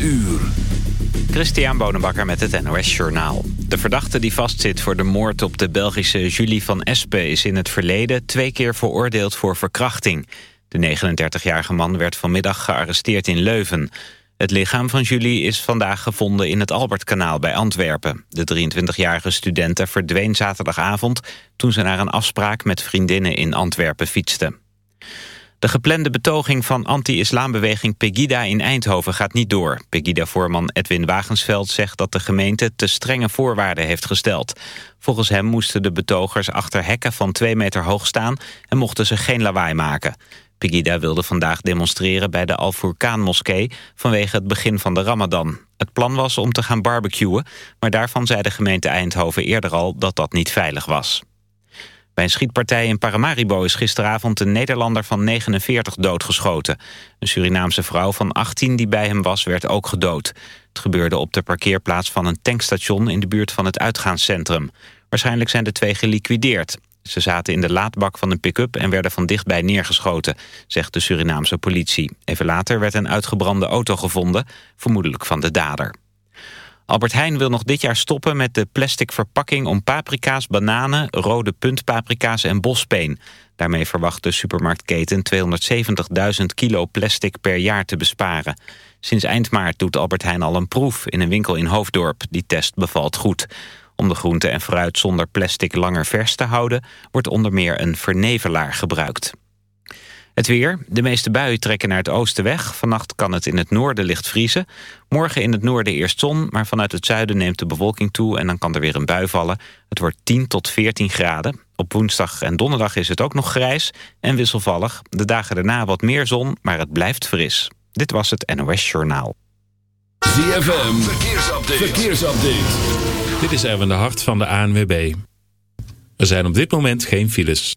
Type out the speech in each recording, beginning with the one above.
uur. Christian Bonenbakker met het NOS Journaal. De verdachte die vastzit voor de moord op de Belgische Julie van Espen... is in het verleden twee keer veroordeeld voor verkrachting. De 39-jarige man werd vanmiddag gearresteerd in Leuven. Het lichaam van Julie is vandaag gevonden in het Albertkanaal bij Antwerpen. De 23-jarige studente verdween zaterdagavond... toen ze naar een afspraak met vriendinnen in Antwerpen fietste. De geplande betoging van anti-islambeweging Pegida in Eindhoven gaat niet door. Pegida-voorman Edwin Wagensveld zegt dat de gemeente te strenge voorwaarden heeft gesteld. Volgens hem moesten de betogers achter hekken van twee meter hoog staan en mochten ze geen lawaai maken. Pegida wilde vandaag demonstreren bij de Al-Furqaan-moskee vanwege het begin van de Ramadan. Het plan was om te gaan barbecuen, maar daarvan zei de gemeente Eindhoven eerder al dat dat niet veilig was. Bij een schietpartij in Paramaribo is gisteravond een Nederlander van 49 doodgeschoten. Een Surinaamse vrouw van 18 die bij hem was werd ook gedood. Het gebeurde op de parkeerplaats van een tankstation in de buurt van het uitgaanscentrum. Waarschijnlijk zijn de twee geliquideerd. Ze zaten in de laadbak van een pick-up en werden van dichtbij neergeschoten, zegt de Surinaamse politie. Even later werd een uitgebrande auto gevonden, vermoedelijk van de dader. Albert Heijn wil nog dit jaar stoppen met de plastic verpakking om paprika's, bananen, rode puntpaprika's en bospeen. Daarmee verwacht de supermarktketen 270.000 kilo plastic per jaar te besparen. Sinds eind maart doet Albert Heijn al een proef in een winkel in Hoofddorp. Die test bevalt goed. Om de groente en fruit zonder plastic langer vers te houden... wordt onder meer een vernevelaar gebruikt. Het weer. De meeste buien trekken naar het oosten weg. Vannacht kan het in het noorden licht vriezen. Morgen in het noorden eerst zon, maar vanuit het zuiden neemt de bewolking toe... en dan kan er weer een bui vallen. Het wordt 10 tot 14 graden. Op woensdag en donderdag is het ook nog grijs en wisselvallig. De dagen daarna wat meer zon, maar het blijft fris. Dit was het NOS Journaal. ZFM. Verkeersupdate. Verkeersupdate. Dit is Erwin de Hart van de ANWB. Er zijn op dit moment geen files.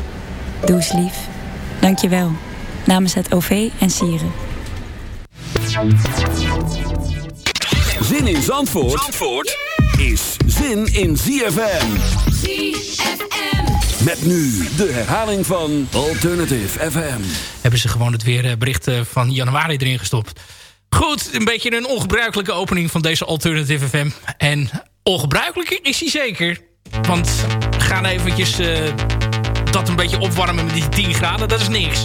Doe eens lief. Dank je wel. Namens het OV en Sieren. Zin in Zandvoort, Zandvoort is zin in ZFM. ZFM. Met nu de herhaling van Alternative FM. hebben ze gewoon het weer eh, bericht eh, van januari erin gestopt. Goed, een beetje een ongebruikelijke opening van deze Alternative FM. En ongebruikelijk is hij zeker. Want we gaan eventjes eh, dat een beetje opwarmen met die 10 graden. Dat is niks.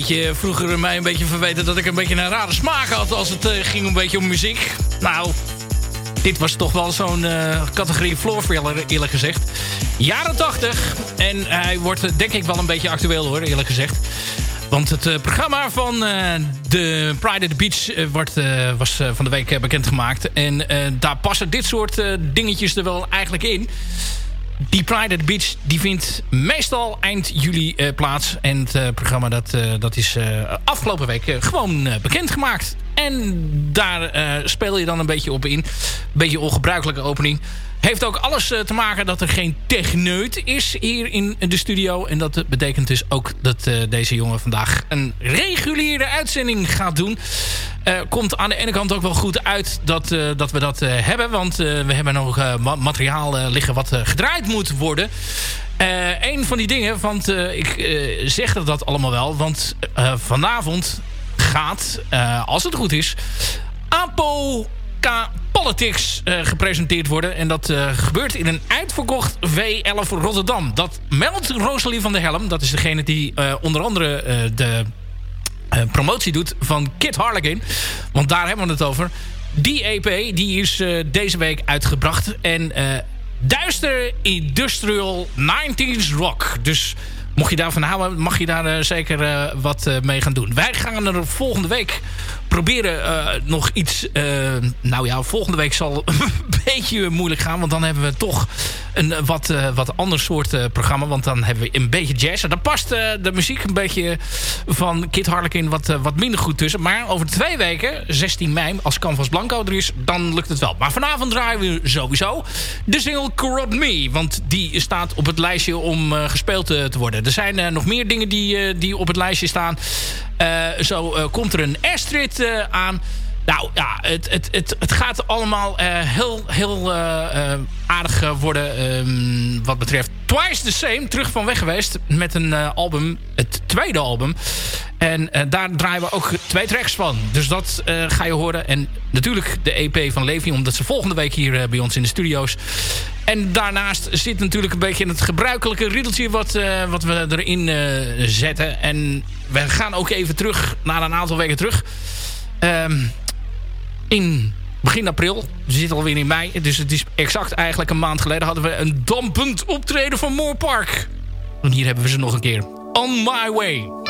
Beetje vroeger mij een beetje verweten dat ik een beetje een rare smaak had als het uh, ging een beetje om muziek. Nou, dit was toch wel zo'n uh, categorie floorfiller eerlijk gezegd. Jaren 80. En hij wordt denk ik wel een beetje actueel hoor, eerlijk gezegd. Want het programma van de Pride at the Beach wordt, was van de week bekendgemaakt. En daar passen dit soort dingetjes er wel eigenlijk in. Die Pride at the Beach die vindt meestal eind juli uh, plaats. En het uh, programma dat, uh, dat is afgelopen week gewoon bekendgemaakt. En daar speel je dan een beetje op in. Een beetje ongebruikelijke opening. Heeft ook alles te maken dat er geen techneut is hier in de studio. En dat betekent dus ook dat deze jongen vandaag een reguliere uitzending gaat doen. Uh, komt aan de ene kant ook wel goed uit dat, dat we dat hebben. Want we hebben nog materiaal liggen wat gedraaid moet worden. een van die dingen, want ik zeg dat allemaal wel. Want vanavond gaat, als het goed is... Apo Politics uh, gepresenteerd worden. En dat uh, gebeurt in een uitverkocht V11 Rotterdam. Dat meldt Rosalie van der Helm. Dat is degene die uh, onder andere de promotie doet van Kit Harlequin. Want daar hebben we het over. Die EP die is deze week uitgebracht. En duister industrial 90s rock. Dus mocht je daarvan houden, mag je daar zeker wat mee gaan doen. Wij gaan er volgende week proberen nog iets... Nou ja, volgende week zal een beetje moeilijk gaan. Want dan hebben we toch een wat, wat ander soort programma. Want dan hebben we een beetje jazz. En dan past de muziek een beetje van Kit Harlequin wat, wat minder goed tussen. Maar over twee weken, 16 mei, als Canvas Blanco er is... dan lukt het wel. Maar vanavond draaien we sowieso de single Corrupt Me. Want die staat op het lijstje om gespeeld te worden. Er zijn nog meer dingen die, die op het lijstje staan. zo komt er een Astrid aan. Nou ja, het, het, het, het gaat allemaal uh, heel, heel uh, aardig worden um, wat betreft Twice the Same. Terug van weg geweest met een album, het tweede album. En daar draaien we ook twee tracks van. Dus dat ga je horen. En natuurlijk de EP van Levi, omdat ze volgende week hier bij ons in de studio's. En daarnaast zit natuurlijk een beetje het gebruikelijke riedeltje wat, wat we erin zetten. En we gaan ook even terug naar een aantal weken terug. Um, in begin april. We zitten alweer in mei. Dus het is exact eigenlijk een maand geleden... hadden we een dampend optreden van Moorpark. En hier hebben we ze nog een keer. On My Way.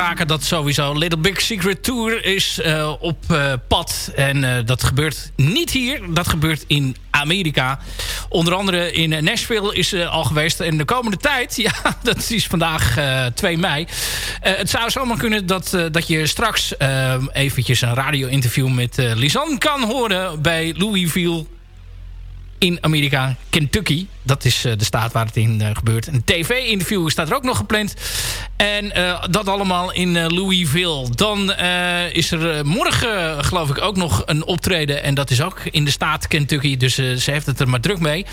dat sowieso. Little Big Secret Tour is eh, op eh, pad. En eh, dat gebeurt niet hier, dat gebeurt in Amerika. Onder andere in Nashville is ze al geweest. En de komende tijd, ja, dat is vandaag 2 mei. het zou zomaar kunnen dat, dat je straks eventjes een radio-interview met Lisanne kan horen... bij Louisville in Amerika, Kentucky. Dat is eh, de staat waar het in eh, gebeurt. Een tv-interview staat er ook nog gepland. En eh, dat allemaal in Louisville. Dan is er morgen, geloof ik, ook nog een optreden. En dat is ook in de staat Kentucky. Dus ze heeft het er maar druk mee.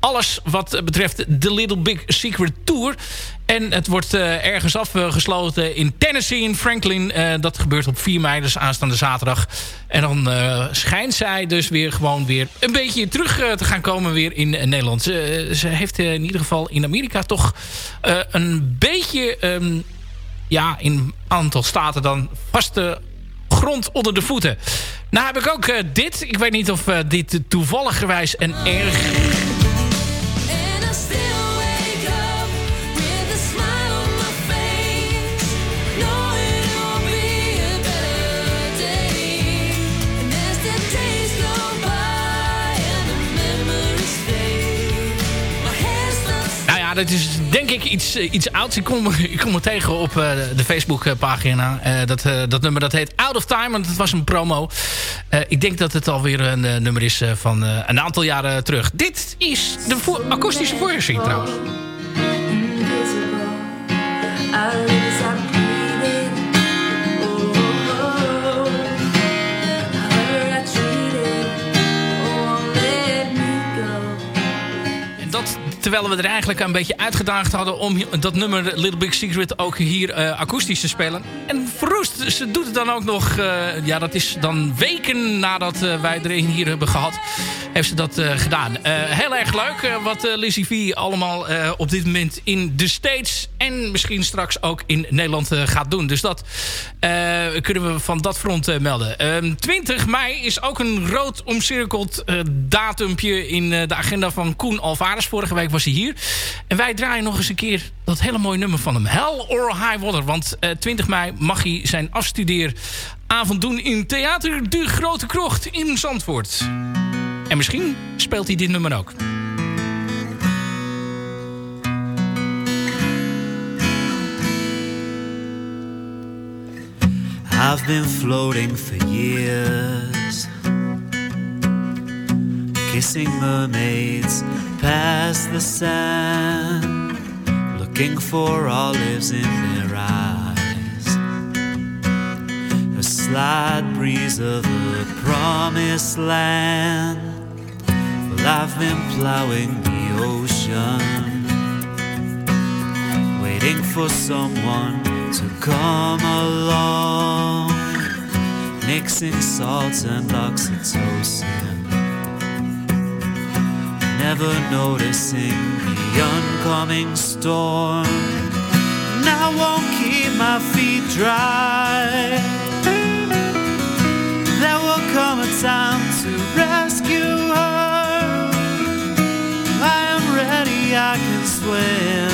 Alles wat betreft de Little Big Secret Tour. En het wordt ergens afgesloten in Tennessee, in Franklin. Dat gebeurt op 4 mei, dus aanstaande zaterdag. En dan schijnt zij dus weer gewoon weer een beetje terug te gaan komen weer in Nederland. Ze, eh, ze heeft eh, in ieder geval in Amerika toch eh, een beetje... ehm, ja, in een aantal staten dan vaste grond onder de voeten. Nou heb ik ook dit. Ik weet niet of dit toevallig gewijs en erg... ja, dat is denk ik iets, eh, iets ouds. Ik kom, ik kom tegen op eh, de Facebookpagina. Eh dat, dat nummer dat heet Out of Time. Want het was een promo. Ik denk dat het alweer een nummer is van een aantal jaren terug. Dit is de akoestische versie trouwens. Terwijl we er eigenlijk een beetje uitgedaagd hadden... om dat nummer Little Big Secret ook hier eh, akoestisch te spelen. En Verroest, ze doet het dan ook nog... eh, ja, dat is dan weken nadat eh, wij er een hier hebben gehad... heeft ze dat gedaan. Heel erg leuk wat Lizzie V allemaal op dit moment in de States... en misschien straks ook in Nederland gaat doen. Dus dat kunnen we van dat front melden. Ehm, 20 mei is ook een rood omcirkeld datumpje... in de agenda van Koen Alvarez. Vorige week was hier. En wij draaien nog eens een keer dat hele mooie nummer van hem. Hell or High Water. Want eh, 20 mei mag hij zijn afstudeeravond doen in Theater De Grote Krocht in Zandvoort. En misschien speelt hij dit nummer ook. I've been floating for years, kissing mermaids past the sand, looking for olives in their eyes. A slight breeze of the promised land. Well, I've been plowing the ocean waiting for someone to come along, mixing salts and oxytocin, never noticing the oncoming storm. I won't keep my feet dry. There will come a time to rescue her. I am ready, I can swim.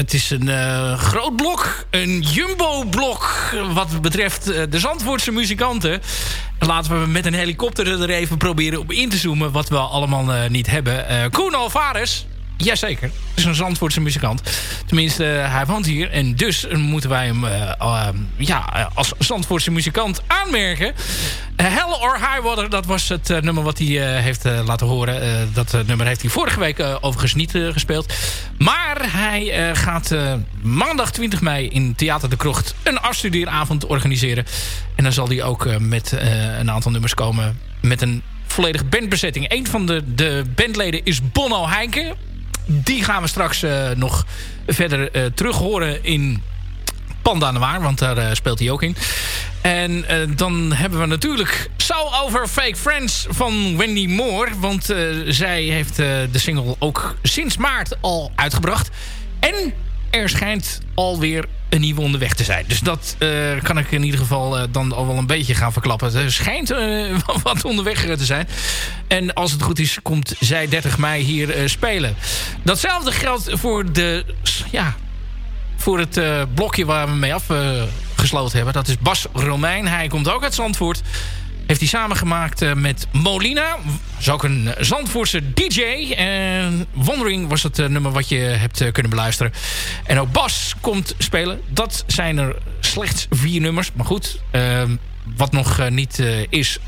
Het is een eh, groot blok. Een jumbo-blok wat betreft eh, de Zandvoortse muzikanten. Laten we met een helikopter er even proberen op in te zoomen... wat we allemaal eh, niet hebben. Koen Alvarez, jazeker, is een Zandvoortse muzikant. Tenminste, hij woont hier. En dus moeten wij hem eh, eh, ja, als Zandvoortse muzikant aanmerken. Hell or High Water, dat was het eh, nummer wat hij eh, heeft eh, laten horen. Dat nummer heeft hij vorige week overigens niet gespeeld. Maar hij gaat maandag 20 mei in Theater de Krocht een afstudeeravond organiseren. En dan zal hij ook met een aantal nummers komen met een volledige bandbezetting. Een van de, de bandleden is Bono Heinke. Die gaan we straks nog verder terug horen in Panda aan de Waar, want daar eh, speelt hij ook in. En eh, dan hebben we natuurlijk Soul Over Fake Friends van Wendy Moore. Want eh, zij heeft de single ook sinds maart al uitgebracht. En er schijnt alweer een nieuwe onderweg te zijn. Dus dat kan ik in ieder geval dan al wel een beetje gaan verklappen. Er schijnt wat onderweg te zijn. En als het goed is, komt zij 30 mei hier spelen. Datzelfde geldt voor de... Ja, voor het eh, blokje waar we mee afgesloten hebben. Dat is Bas Romein. Hij komt ook uit Zandvoort. Heeft hij samengemaakt eh, met Molina. Is ook een Zandvoortse DJ. En Wondering was het eh, nummer wat je hebt eh, kunnen beluisteren. En ook Bas komt spelen. Dat zijn er slechts vier nummers. Maar goed, eh, wat nog eh, niet eh, is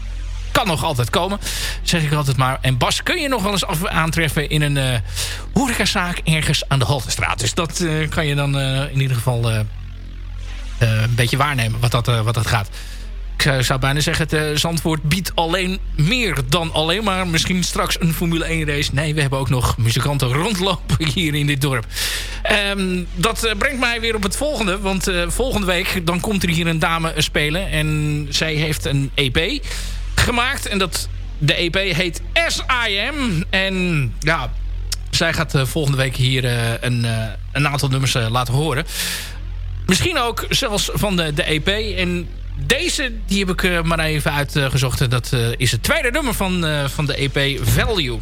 kan nog altijd komen. Zeg ik altijd maar. En Bas kun je nog wel eens af aantreffen in een eh horecazaak ergens aan de Haltestraat. Dus dat eh, kan je dan eh, in ieder geval een beetje waarnemen wat dat, wat dat gaat. Ik zou, bijna zeggen, het Zandvoort biedt alleen meer dan alleen maar misschien straks een Formule 1 race. Nee, we hebben ook nog muzikanten rondlopen hier in dit dorp. Ehm, dat brengt mij weer op het volgende. Want volgende week dan komt er hier een dame spelen. En zij heeft een EP gemaakt. En dat, de EP heet S.I.M. En ja, zij gaat eh, volgende week hier eh, een, eh, een aantal nummers laten horen. Misschien ook zelfs van de, de EP. En deze die heb ik maar even uitgezocht. dat is het tweede nummer van, van de EP Value.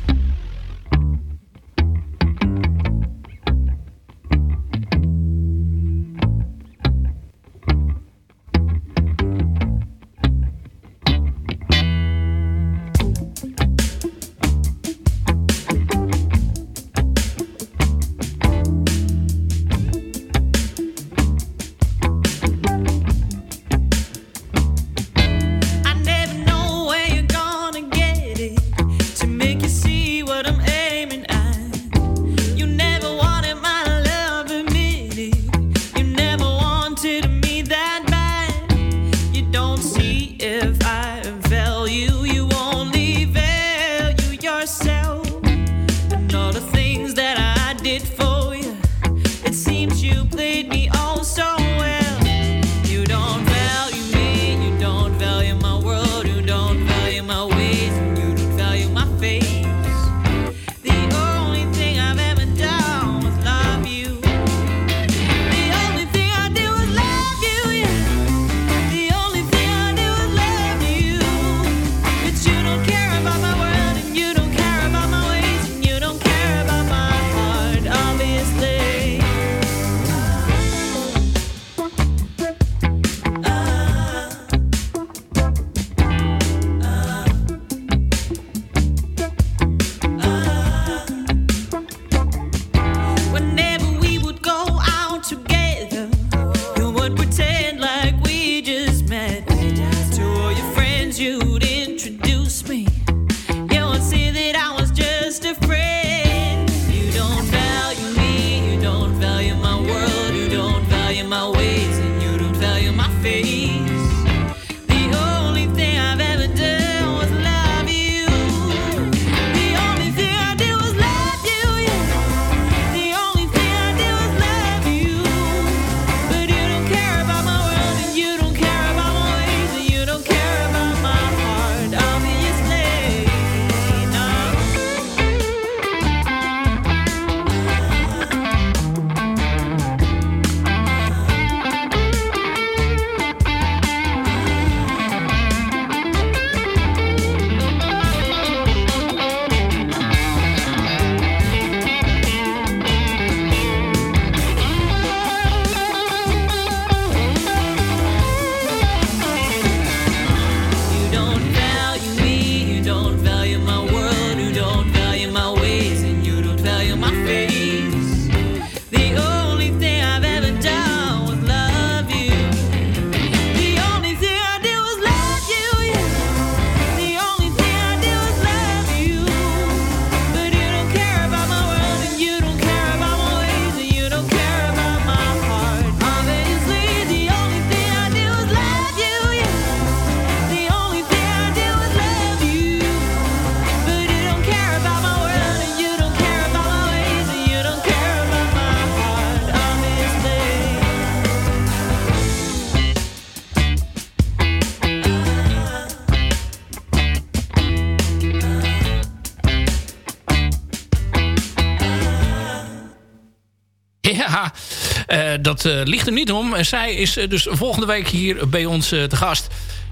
Ligt er niet om. Zij is eh, dus volgende week hier bij ons eh, te gast.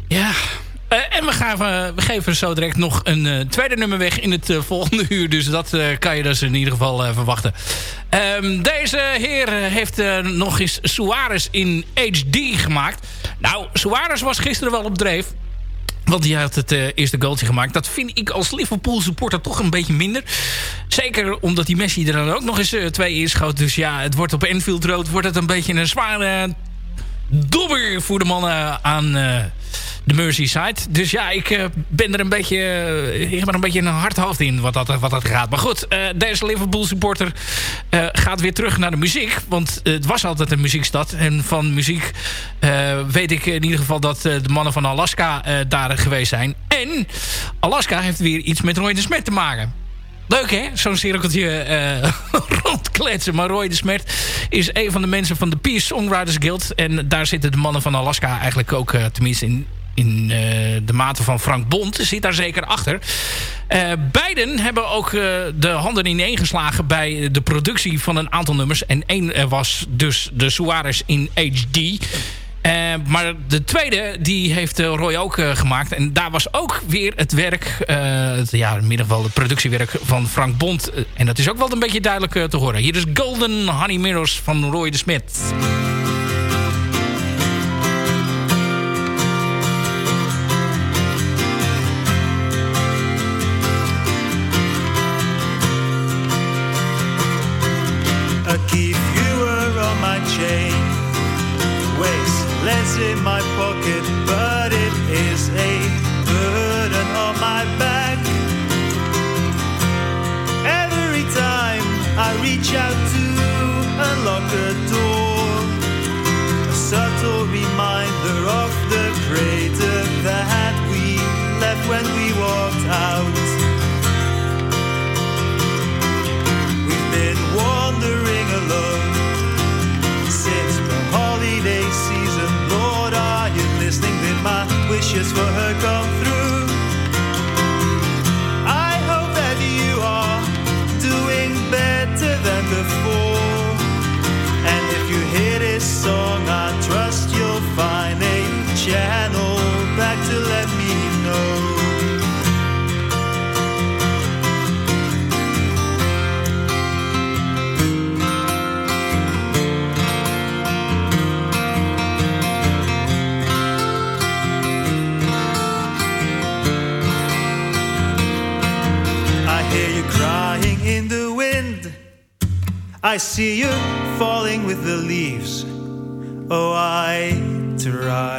Ja, eh, en we, gaan, eh, we geven zo direct nog een eh, tweede nummer weg in het eh, volgende uur. Dus dat eh, kan je dus in ieder geval eh, verwachten. Ehm, deze heer eh, heeft eh, nog eens Suarez in HD gemaakt. Nou, Suarez was gisteren wel op dreef. Want die had het eh, eerste goaltje gemaakt. Dat vind ik als Liverpool supporter toch een beetje minder. Zeker omdat die Messi er dan ook nog eens eh, twee inschoot. Dus ja, het wordt op Enfield Road wordt het een beetje een zware dobber voor de mannen aan eh, de Merseyside. Dus ja, ik eh, ben er een beetje, eh, ik heb er een beetje een hard hoofd in wat dat, wat dat gaat. Maar goed, deze Liverpool supporter gaat weer terug naar de muziek. Want het was altijd een muziekstad. En van muziek weet ik in ieder geval dat de mannen van Alaska daar geweest zijn. En Alaska heeft weer iets met Roy de Smet te maken. Leuk hè, zo'n cirkeltje eh rondkletsen. Maar Roy de Smet is een van de mensen van de Peace Songwriters Guild. En daar zitten de mannen van Alaska eigenlijk ook, eh, tenminste in, in eh, de mate van Frank Bond, zit daar zeker achter. Beiden hebben ook de handen ineengeslagen bij de productie van een aantal nummers. En één was dus de Suarez in HD. Eh, maar de tweede, die heeft eh, Roy ook eh, gemaakt. En daar was ook weer het werk, ja, in ieder geval het productiewerk van Frank Bond. En dat is ook wel een beetje duidelijk te horen. Hier is Golden Honey Mirrors van Roy de Smit.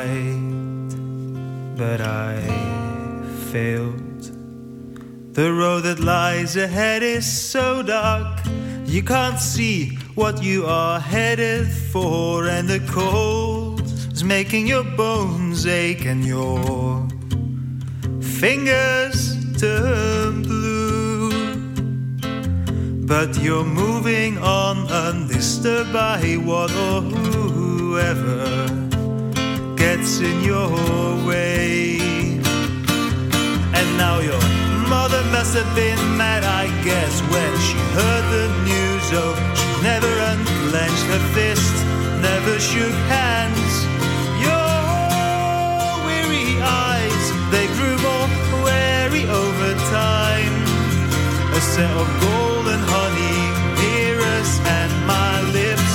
Tried, but I failed. The road that lies ahead is so dark, you can't see what you are headed for, and the cold is making your bones ache and your fingers turn blue. But you're moving on undisturbed by what or whoever gets in your way. And now your mother must have been mad, I guess, when she heard the news. Oh, she never unclenched her fist, never shook hands. Your weary eyes, they grew more wary over time. A set of golden honey mirrors and my lips,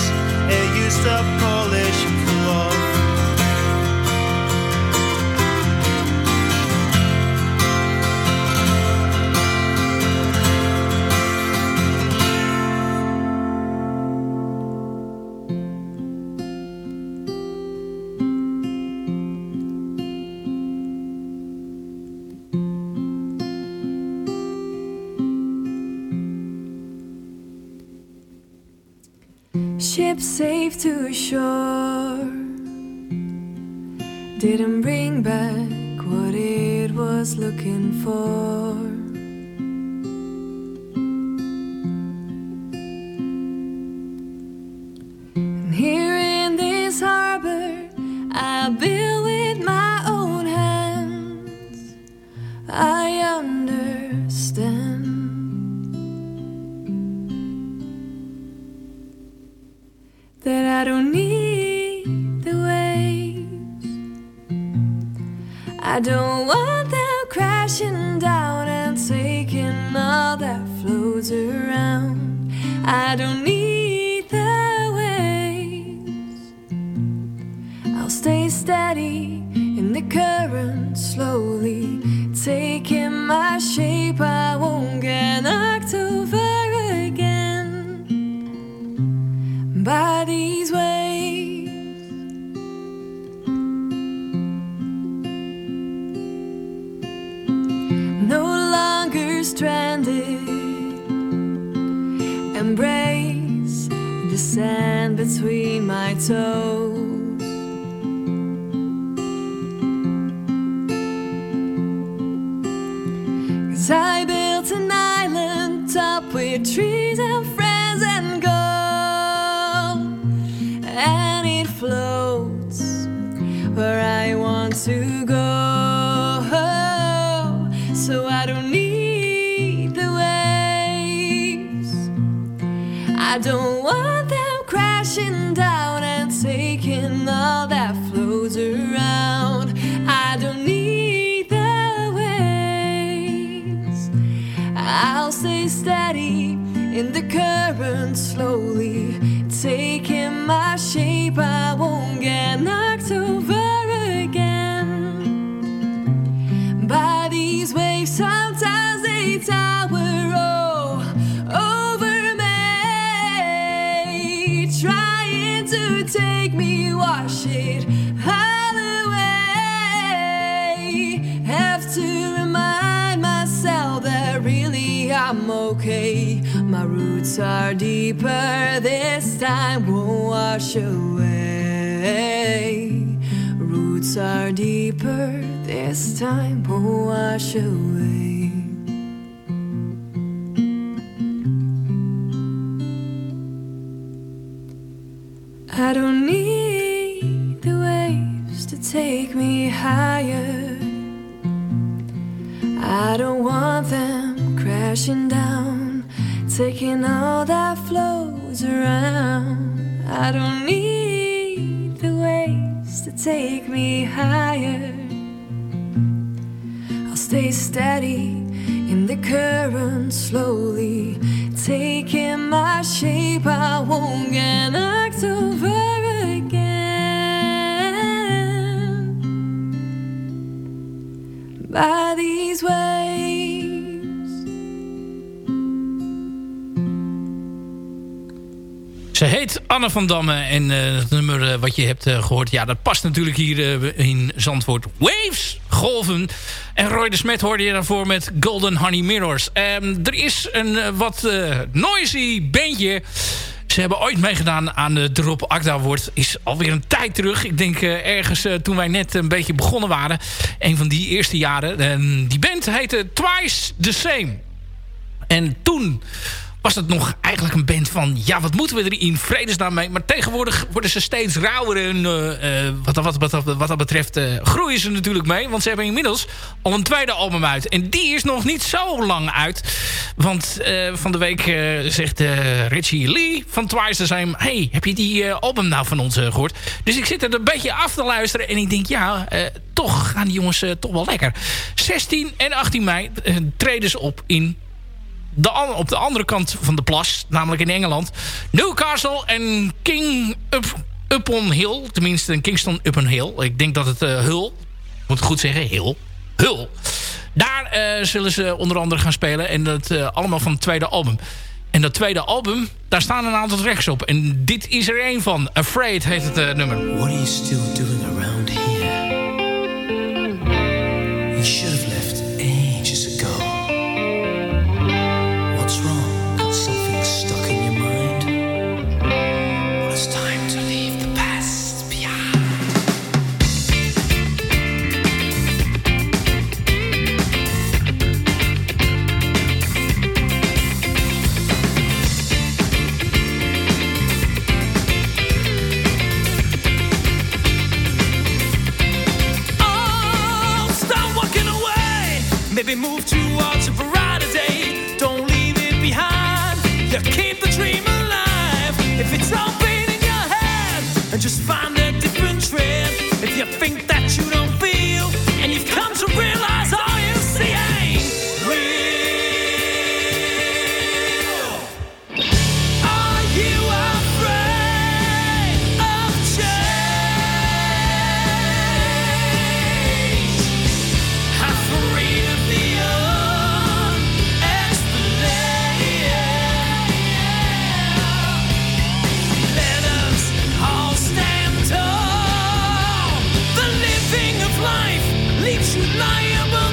a used polished looking for. And here in this harbor, I built with my own hands. I understand. that I don't need the waves. I don't want crashing down and taking all that flows around. I don't need the waves. I'll stay steady in the current, slowly taking my shape. I so wash it all away. Have to remind myself that really I'm okay. My roots are deeper this time, won't wash away. Roots are deeper this time, won't wash away. I don't need higher. I don't want them crashing down, taking all that flows around. I don't need the waves to take me higher. I'll stay steady in the current, slowly taking my shape. I won't get knocked over by these waves. Ze heet Anne van Damme en eh, het nummer eh, wat je hebt eh, gehoord... ja, dat past natuurlijk hier in Zandvoort. Waves, golven. En Roy de Smet hoorde je daarvoor met Golden Honey Mirrors. Ehm, er is een wat noisy bandje... Ze hebben ooit meegedaan aan de Drop Akda Award. Is alweer een tijd terug. Ik denk eh, ergens eh, toen wij net een beetje begonnen waren. Een van die eerste jaren. En die band heette Twice the Same. En toen was het nog eigenlijk een band van... ja, wat moeten we er in vredesnaam mee? Maar tegenwoordig worden ze steeds rauwer. En eh, eh, wat, wat, wat, wat, dat betreft eh, groeien ze natuurlijk mee. Want ze hebben inmiddels al een tweede album uit. En die is nog niet zo lang uit. Want van de week zegt Richie Lee van Twice the Same... hey, heb je die album nou van ons eh, gehoord? Dus ik zit er een beetje af te luisteren. En ik denk, ja, toch gaan die jongens toch wel lekker. 16 en 18 mei treden ze op in de, op de andere kant van de plas, namelijk in Engeland. Newcastle en King Up, Upon Hill. Tenminste, in Kingston Upon Hill. Ik denk dat het eh Hull, moet goed zeggen, Hill. Hull. Daar eh, zullen ze onder andere gaan spelen. En dat eh, allemaal van het tweede album. En dat tweede album, daar staan een aantal tracks op. En dit is er één van. Afraid heet het nummer. What are you still doing around here? You should have Maybe move towards should lie about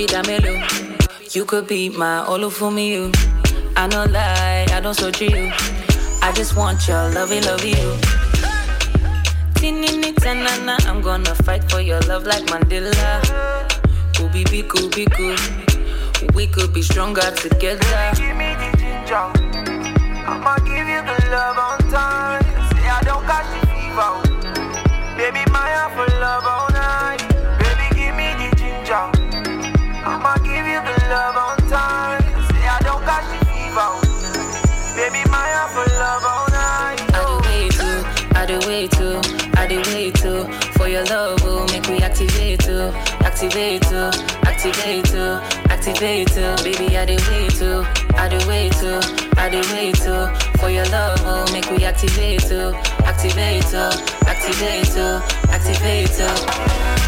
papi damelo. You could be my me, you. I no lie, I don't search you. I just want your lovey, love you. Tinini tanana, I'm gonna fight for your love like Mandela. Could be, could be, cool. We could be stronger together. Give me the ginger. I'ma give you the love on time. Say I don't got the fever. Baby, my heart for love activate to, activate to, activate to. Baby, I did way to, oh, I did way to, oh, I did way to. Oh, for your love, oh, make we activate to, activate to, activate to, activate to.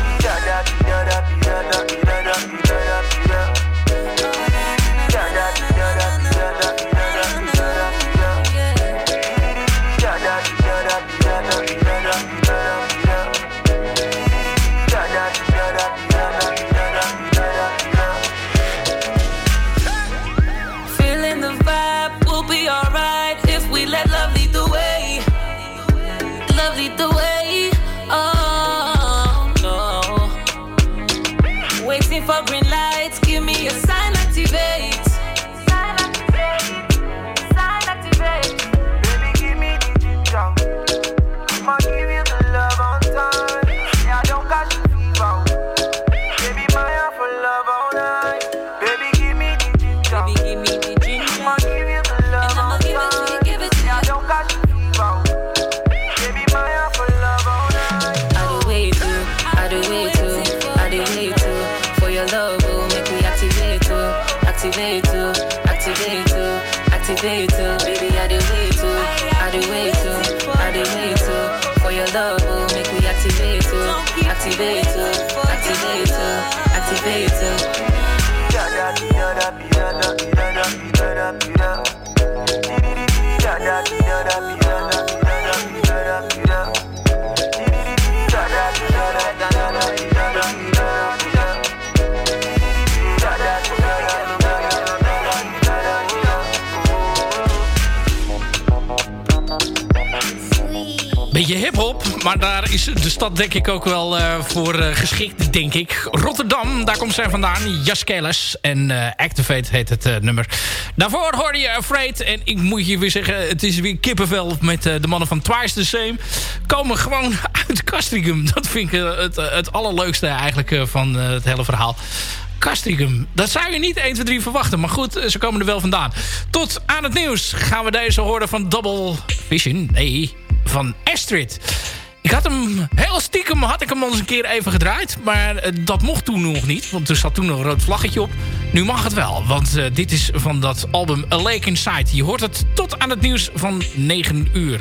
Hip-hop, maar daar is de stad denk ik ook wel eh, voor eh, geschikt, denk ik. Rotterdam, daar komt zij vandaan. Jaskeles en eh, Activate heet het nummer. Daarvoor hoorde je Afraid. En ik moet je weer zeggen, het is weer kippenvel met de mannen van Twice the Same. Komen gewoon uit Castricum. Dat vind ik het, het allerleukste eigenlijk van het hele verhaal. Castricum. Dat zou je niet 1, 2, 3 verwachten. Maar goed, ze komen er wel vandaan. Tot aan het nieuws gaan we deze horen van Double Vision. Nee, van Astrid. Ik had hem, heel stiekem had ik hem al eens een keer even gedraaid. Maar eh, dat mocht toen nog niet. Want er zat toen een rood vlaggetje op. Nu mag het wel. Want eh, dit is van dat album A Lake Inside. Je hoort het tot aan het nieuws van 9 uur.